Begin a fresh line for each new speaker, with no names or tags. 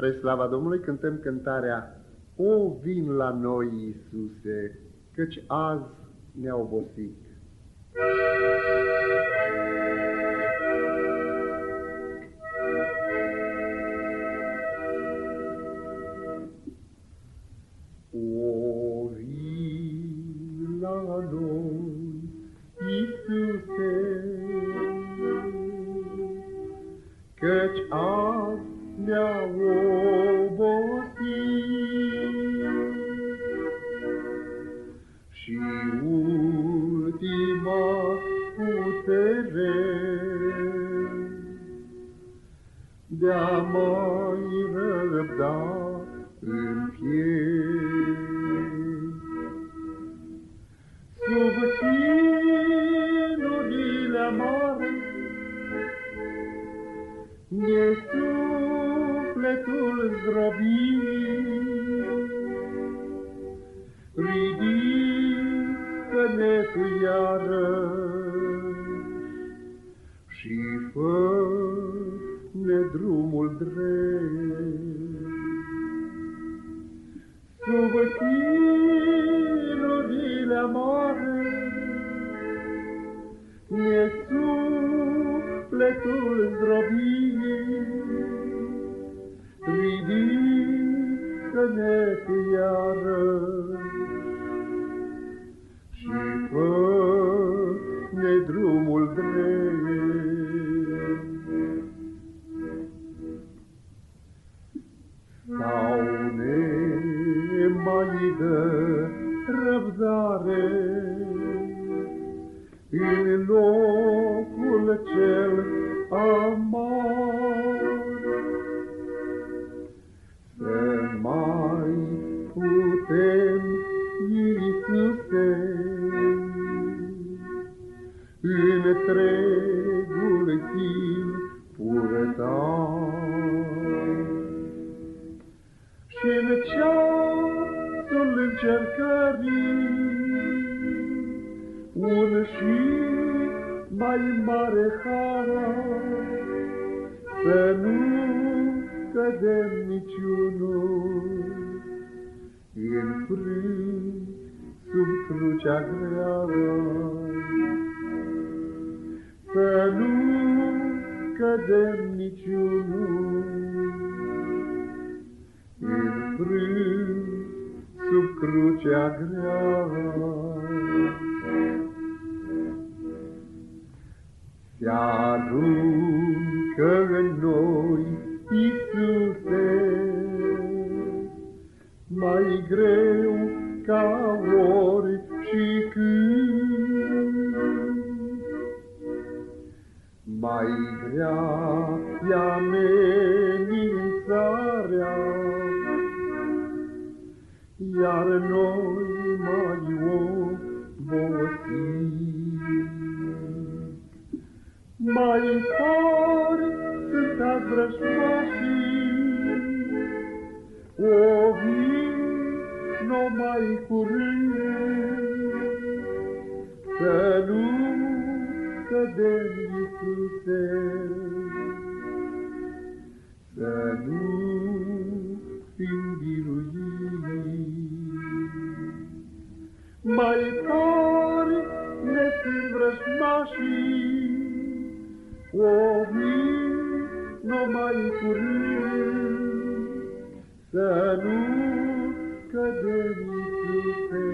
Spre slava Domnului cântăm cântarea O vin la noi, Iisuse, căci azi ne-a obosit. O vin la noi, Iisuse, căci azi ne-a obosit de-a mai răbda în piept. Sub chinurile mari ne sufletul zdrobit, ridică-ne tu iarăși și fă-ne drumul drept. Sub chinurile mari ne sufletul zdrobit, ridică-ne tu iarăși Sau ne mai dă răbdare în locul cel amar. Să mai putem, Iisuse, întregul timp purta. Încercării, un și mai mare har, să nu cădem niciunul în frânt sub crucea grea. Să nu cădem niciunul în frânt sub crucea grea. Se aruncă în noi, Iisuse, mai greu ca ori și când. Mai grea e amenințarea, iar noi mai obosim. Mai tari sunt azi vrăjmașii, o vino mai curând, să nu cădem, Iisuse, să nu fim biruiți. Mai tari ne sunt vrăjmașii, o vino mai curând, să nu cădem, Iisuse,